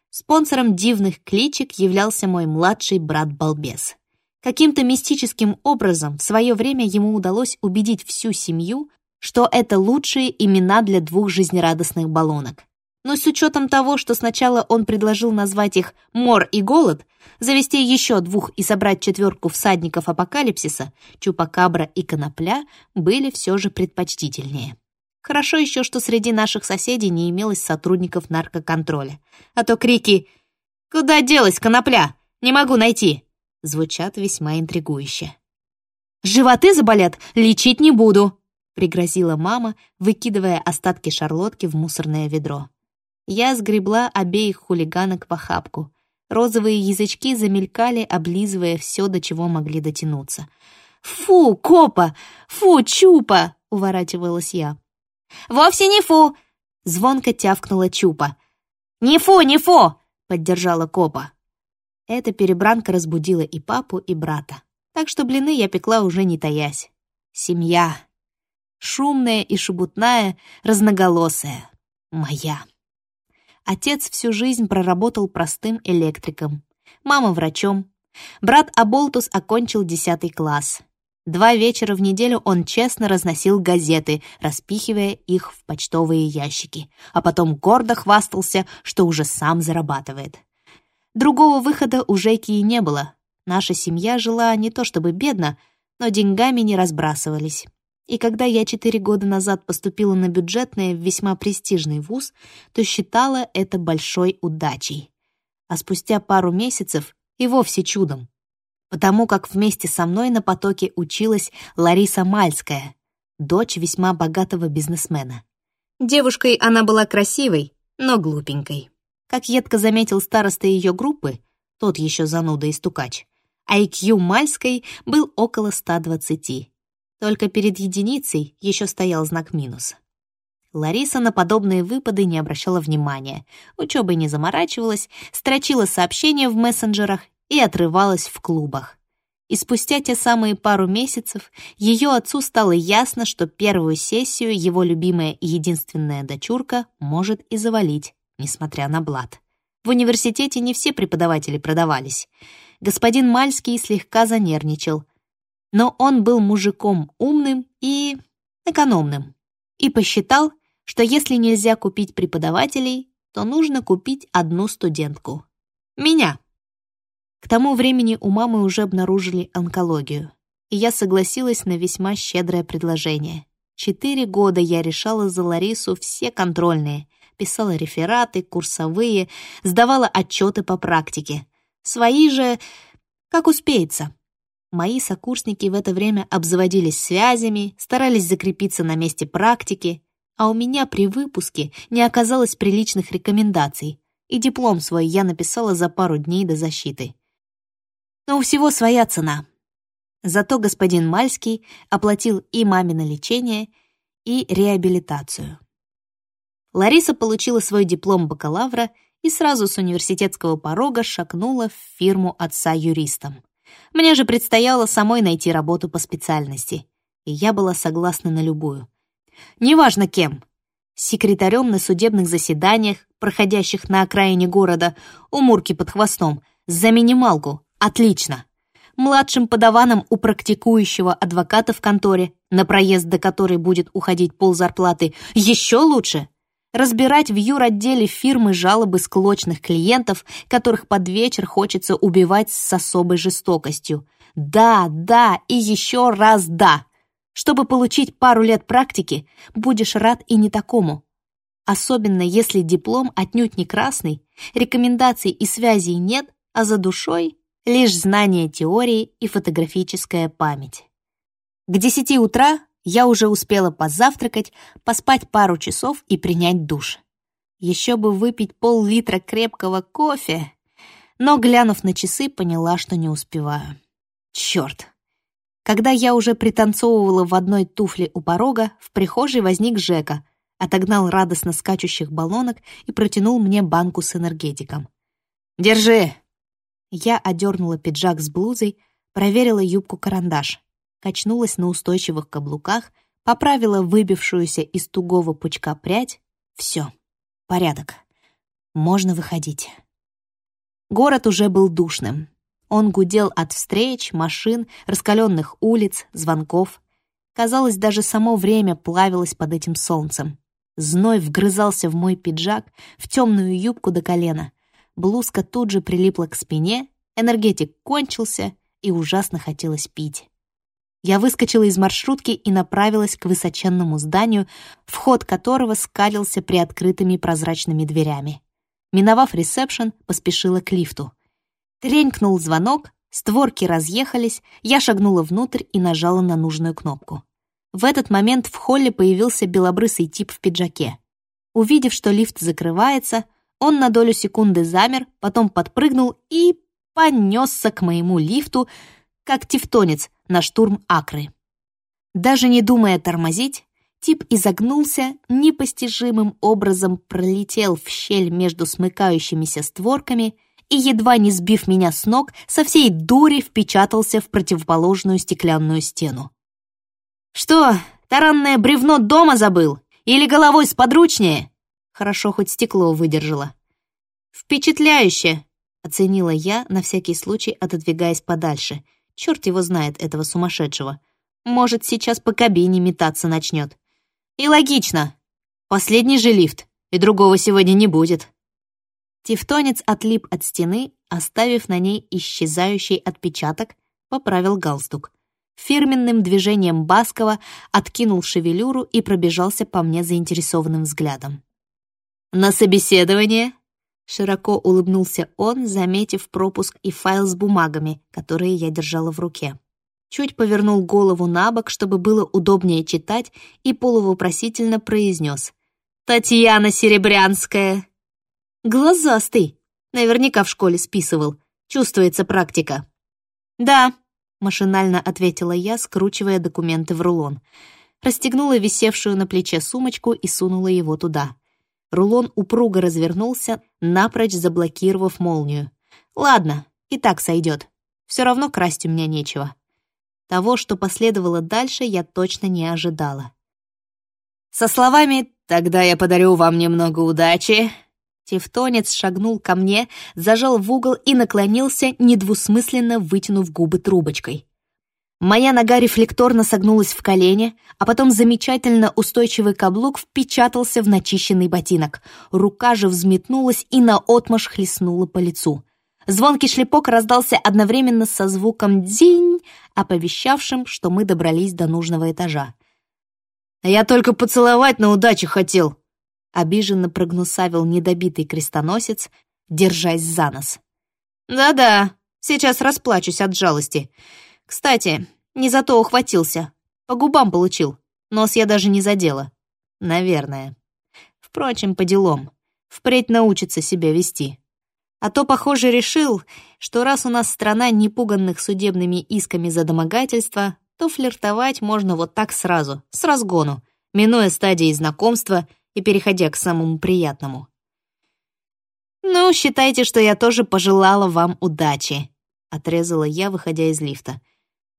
Спонсором дивных кличек являлся мой младший брат-балбес. Каким-то мистическим образом в свое время ему удалось убедить всю семью, что это лучшие имена для двух жизнерадостных баллонок. Но с учетом того, что сначала он предложил назвать их «Мор» и «Голод», завести еще двух и собрать четверку всадников апокалипсиса, Чупакабра и Конопля были все же предпочтительнее. Хорошо еще, что среди наших соседей не имелось сотрудников наркоконтроля. А то крики «Куда делась Конопля? Не могу найти!» звучат весьма интригующе. «Животы заболят, лечить не буду!» пригрозила мама, выкидывая остатки шарлотки в мусорное ведро. Я сгребла обеих хулиганок в охапку. Розовые язычки замелькали, облизывая все, до чего могли дотянуться. «Фу, копа! Фу, чупа!» — уворачивалась я. «Вовсе не фу!» — звонко тявкнула чупа. «Не фу, не фу!» — поддержала копа. Эта перебранка разбудила и папу, и брата. Так что блины я пекла уже не таясь. Семья. Шумная и шебутная, разноголосая. Моя. Отец всю жизнь проработал простым электриком, мама — врачом. Брат Аболтус окончил 10 класс. Два вечера в неделю он честно разносил газеты, распихивая их в почтовые ящики, а потом гордо хвастался, что уже сам зарабатывает. Другого выхода у Жейки и не было. Наша семья жила не то чтобы бедно, но деньгами не разбрасывались. И когда я четыре года назад поступила на бюджетное в весьма престижный вуз, то считала это большой удачей. А спустя пару месяцев и вовсе чудом. Потому как вместе со мной на потоке училась Лариса Мальская, дочь весьма богатого бизнесмена. Девушкой она была красивой, но глупенькой. Как едко заметил староста ее группы, тот еще зануда и стукач, IQ Мальской был около 120 только перед единицей еще стоял знак минус. Лариса на подобные выпады не обращала внимания, учебой не заморачивалась, строчила сообщения в мессенджерах и отрывалась в клубах. И спустя те самые пару месяцев ее отцу стало ясно, что первую сессию его любимая и единственная дочурка может и завалить, несмотря на блат. В университете не все преподаватели продавались. Господин Мальский слегка занервничал — но он был мужиком умным и экономным. И посчитал, что если нельзя купить преподавателей, то нужно купить одну студентку. Меня. К тому времени у мамы уже обнаружили онкологию, и я согласилась на весьма щедрое предложение. Четыре года я решала за Ларису все контрольные, писала рефераты, курсовые, сдавала отчеты по практике. Свои же, как успеется. Мои сокурсники в это время обзаводились связями, старались закрепиться на месте практики, а у меня при выпуске не оказалось приличных рекомендаций, и диплом свой я написала за пару дней до защиты. Но у всего своя цена. Зато господин Мальский оплатил и мамино лечение, и реабилитацию. Лариса получила свой диплом бакалавра и сразу с университетского порога шагнула в фирму отца юристом. Мне же предстояло самой найти работу по специальности, и я была согласна на любую. Неважно кем. Секретарем на судебных заседаниях, проходящих на окраине города, у Мурки под хвостом, за минималку, Отлично. Младшим подаваном у практикующего адвоката в конторе, на проезд до которой будет уходить пол зарплаты, еще лучше. Разбирать в юротделе фирмы жалобы склочных клиентов, которых под вечер хочется убивать с особой жестокостью. Да, да и еще раз да. Чтобы получить пару лет практики, будешь рад и не такому. Особенно если диплом отнюдь не красный, рекомендаций и связей нет, а за душой лишь знание теории и фотографическая память. К десяти утра я уже успела позавтракать, поспать пару часов и принять душ. Еще бы выпить пол-литра крепкого кофе, но, глянув на часы, поняла, что не успеваю. Черт! Когда я уже пританцовывала в одной туфле у порога, в прихожей возник Жека, отогнал радостно скачущих баллонок и протянул мне банку с энергетиком. «Держи!» Я одернула пиджак с блузой, проверила юбку-карандаш, качнулась на устойчивых каблуках, поправила выбившуюся из тугого пучка прядь. Все, порядок. Можно выходить. Город уже был душным. Он гудел от встреч, машин, раскаленных улиц, звонков. Казалось, даже само время плавилось под этим солнцем. Зной вгрызался в мой пиджак, в темную юбку до колена — блузка тут же прилипла к спине, энергетик кончился, и ужасно хотелось пить. Я выскочила из маршрутки и направилась к высоченному зданию, вход которого скалился приоткрытыми прозрачными дверями. Миновав ресепшн, поспешила к лифту. Тренькнул звонок, створки разъехались, я шагнула внутрь и нажала на нужную кнопку. В этот момент в холле появился белобрысый тип в пиджаке. Увидев, что лифт закрывается, он на долю секунды замер, потом подпрыгнул и понесся к моему лифту, как тевтонец на штурм Акры. Даже не думая тормозить, тип изогнулся, непостижимым образом пролетел в щель между смыкающимися створками и, едва не сбив меня с ног, со всей дури впечатался в противоположную стеклянную стену. «Что, таранное бревно дома забыл? Или головой сподручнее?» Хорошо хоть стекло выдержало. «Впечатляюще!» — оценила я, на всякий случай отодвигаясь подальше. Черт его знает, этого сумасшедшего. Может, сейчас по кабине метаться начнет. И логично. Последний же лифт, и другого сегодня не будет. Тевтонец отлип от стены, оставив на ней исчезающий отпечаток, поправил галстук. Фирменным движением Баскова откинул шевелюру и пробежался по мне заинтересованным взглядом. «На собеседование?» Широко улыбнулся он, заметив пропуск и файл с бумагами, которые я держала в руке. Чуть повернул голову на бок, чтобы было удобнее читать, и полувопросительно произнес. «Татьяна Серебрянская!» «Глазастый!» Наверняка в школе списывал. Чувствуется практика. «Да», — машинально ответила я, скручивая документы в рулон. Расстегнула висевшую на плече сумочку и сунула его туда. Рулон упруго развернулся, напрочь заблокировав молнию. «Ладно, и так сойдет. Все равно красть у меня нечего». Того, что последовало дальше, я точно не ожидала. Со словами «Тогда я подарю вам немного удачи», Тевтонец шагнул ко мне, зажал в угол и наклонился, недвусмысленно вытянув губы трубочкой. Моя нога рефлекторно согнулась в колене, а потом замечательно устойчивый каблук впечатался в начищенный ботинок. Рука же взметнулась и наотмашь хлестнула по лицу. Звонкий шлепок раздался одновременно со звуком «дзинь», оповещавшим, что мы добрались до нужного этажа. «Я только поцеловать на удачу хотел», — обиженно прогнусавил недобитый крестоносец, держась за нос. «Да-да, сейчас расплачусь от жалости. Кстати, не за то ухватился. По губам получил. Нос я даже не задела. Наверное. Впрочем, по делам. Впредь научится себя вести. А то, похоже, решил, что раз у нас страна непуганных судебными исками за домогательство, то флиртовать можно вот так сразу, с разгону, минуя стадии знакомства и переходя к самому приятному. «Ну, считайте, что я тоже пожелала вам удачи», — отрезала я, выходя из лифта.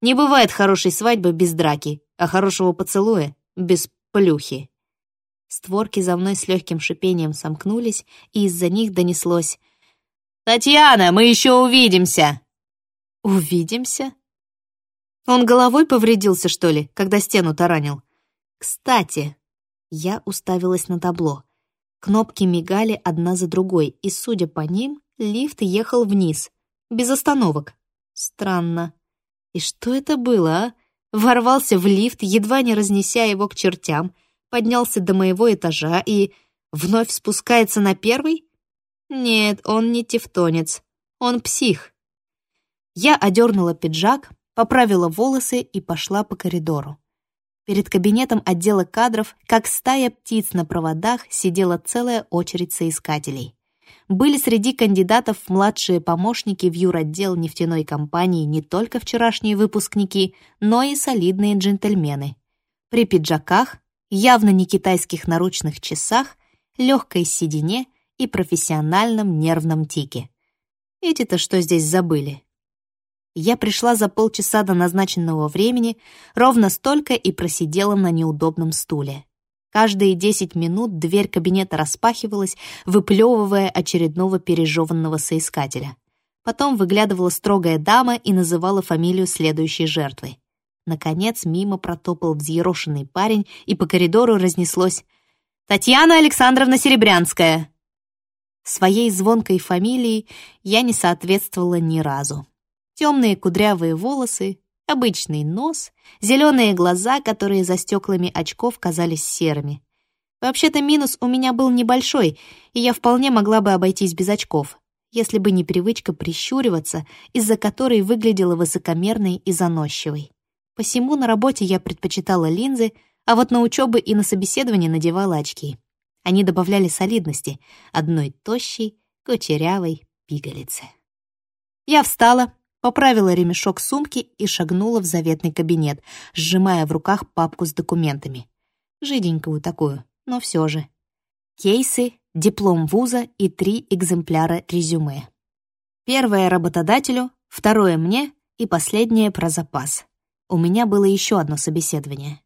«Не бывает хорошей свадьбы без драки, а хорошего поцелуя без плюхи». Створки за мной с легким шипением сомкнулись, и из-за них донеслось — «Татьяна, мы еще увидимся!» «Увидимся?» Он головой повредился, что ли, когда стену таранил? Кстати, я уставилась на табло. Кнопки мигали одна за другой, и, судя по ним, лифт ехал вниз, без остановок. Странно. И что это было, а? Ворвался в лифт, едва не разнеся его к чертям, поднялся до моего этажа и вновь спускается на первый? Нет, он не тевтонец. Он псих. Я одернула пиджак, поправила волосы и пошла по коридору. Перед кабинетом отдела кадров, как стая птиц на проводах, сидела целая очередь соискателей. Были среди кандидатов младшие помощники в юротдел нефтяной компании не только вчерашние выпускники, но и солидные джентльмены. При пиджаках, явно не китайских наручных часах, легкой седине и профессиональном нервном тике. Эти-то что здесь забыли? Я пришла за полчаса до назначенного времени, ровно столько и просидела на неудобном стуле. Каждые десять минут дверь кабинета распахивалась, выплевывая очередного пережеванного соискателя. Потом выглядывала строгая дама и называла фамилию следующей жертвы. Наконец мимо протопал взъерошенный парень, и по коридору разнеслось «Татьяна Александровна Серебрянская!» Своей звонкой фамилии я не соответствовала ни разу. Темные кудрявые волосы, обычный нос, зеленые глаза, которые за стеклами очков казались серыми. Вообще-то минус у меня был небольшой, и я вполне могла бы обойтись без очков, если бы не привычка прищуриваться, из-за которой выглядела высокомерной и заносчивой. Посему на работе я предпочитала линзы, а вот на учебы и на собеседование надевала очки. Они добавляли солидности одной тощей, кучерявой пигалице. Я встала, поправила ремешок сумки и шагнула в заветный кабинет, сжимая в руках папку с документами. Жиденькую такую, но все же. Кейсы, диплом вуза и три экземпляра резюме. Первое работодателю, второе мне и последнее про запас. У меня было еще одно собеседование.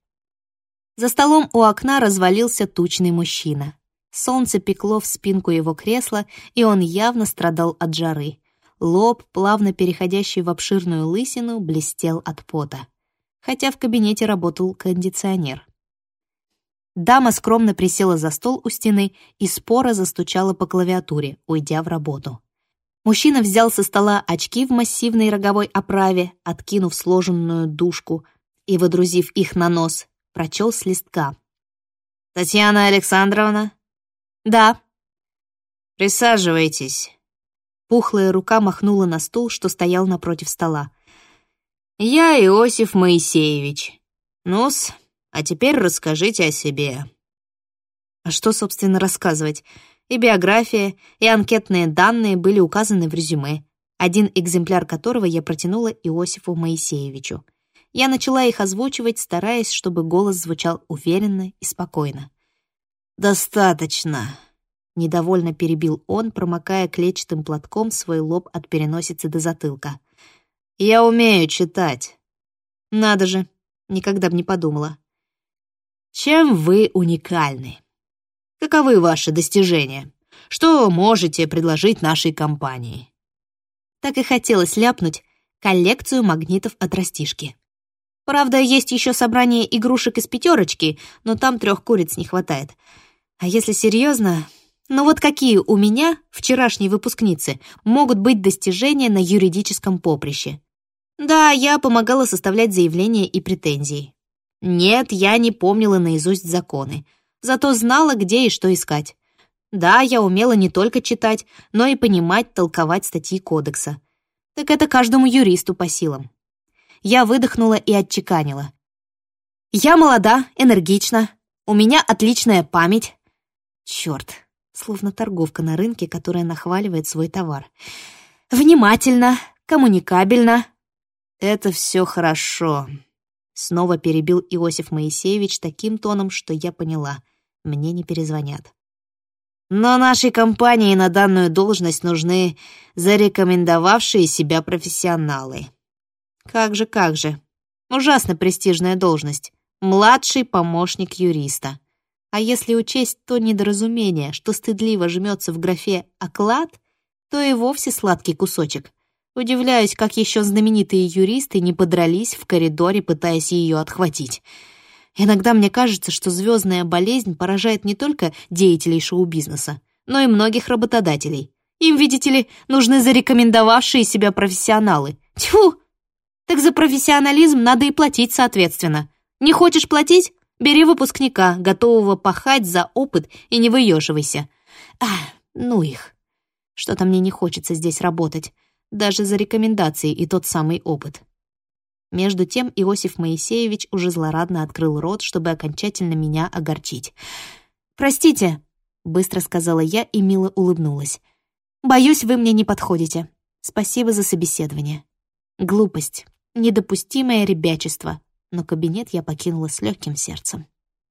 За столом у окна развалился тучный мужчина. Солнце пекло в спинку его кресла, и он явно страдал от жары. Лоб, плавно переходящий в обширную лысину, блестел от пота. Хотя в кабинете работал кондиционер. Дама скромно присела за стол у стены и споро застучала по клавиатуре, уйдя в работу. Мужчина взял со стола очки в массивной роговой оправе, откинув сложенную дужку и, выдрузив их на нос, прочел с листка. «Татьяна Александровна?» «Да». «Присаживайтесь». Пухлая рука махнула на стул, что стоял напротив стола. «Я Иосиф Моисеевич. Нус, а теперь расскажите о себе». А что, собственно, рассказывать? И биография, и анкетные данные были указаны в резюме, один экземпляр которого я протянула Иосифу Моисеевичу. Я начала их озвучивать, стараясь, чтобы голос звучал уверенно и спокойно. «Достаточно», — недовольно перебил он, промокая клетчатым платком свой лоб от переносицы до затылка. «Я умею читать». «Надо же, никогда бы не подумала». «Чем вы уникальны? Каковы ваши достижения? Что можете предложить нашей компании?» Так и хотелось ляпнуть коллекцию магнитов от растишки. Правда, есть еще собрание игрушек из пятерочки, но там трех куриц не хватает. А если серьезно, Но вот какие у меня, вчерашней выпускницы, могут быть достижения на юридическом поприще? Да, я помогала составлять заявления и претензии. Нет, я не помнила наизусть законы, зато знала, где и что искать. Да, я умела не только читать, но и понимать, толковать статьи кодекса. Так это каждому юристу по силам. Я выдохнула и отчеканила. Я молода, энергична, у меня отличная память. Черт, словно торговка на рынке, которая нахваливает свой товар. Внимательно, коммуникабельно. Это все хорошо. Снова перебил Иосиф Моисеевич таким тоном, что я поняла. Мне не перезвонят. Но нашей компании на данную должность нужны зарекомендовавшие себя профессионалы. Как же, как же. Ужасно престижная должность. Младший помощник юриста. А если учесть то недоразумение, что стыдливо жмется в графе «оклад», то и вовсе сладкий кусочек. Удивляюсь, как еще знаменитые юристы не подрались в коридоре, пытаясь ее отхватить. Иногда мне кажется, что звездная болезнь поражает не только деятелей шоу-бизнеса, но и многих работодателей. Им, видите ли, нужны зарекомендовавшие себя профессионалы. Тьфу! Так за профессионализм надо и платить соответственно. Не хочешь платить? Бери выпускника, готового пахать за опыт, и не выеживайся. А, ну их. Что-то мне не хочется здесь работать. Даже за рекомендации и тот самый опыт. Между тем Иосиф Моисеевич уже злорадно открыл рот, чтобы окончательно меня огорчить. «Простите», — быстро сказала я и мило улыбнулась. «Боюсь, вы мне не подходите. Спасибо за собеседование». Глупость, недопустимое ребячество, но кабинет я покинула с легким сердцем.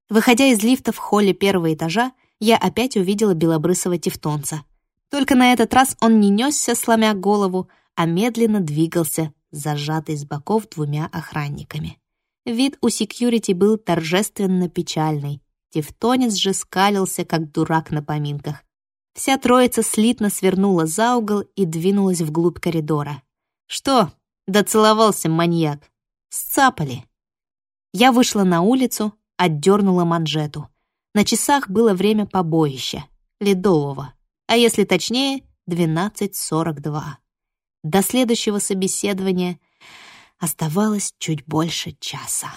Выходя из лифта в холле первого этажа, я опять увидела белобрысого тевтонца. Только на этот раз он не несся, сломя голову, а медленно двигался, зажатый с боков двумя охранниками. Вид у секьюрити был торжественно печальный. Тевтонец же скалился, как дурак на поминках. Вся троица слитно свернула за угол и двинулась вглубь коридора. «Что?» — доцеловался маньяк. «Сцапали». Я вышла на улицу, отдернула манжету. На часах было время побоища, ледового, а если точнее, 12.42. До следующего собеседования оставалось чуть больше часа.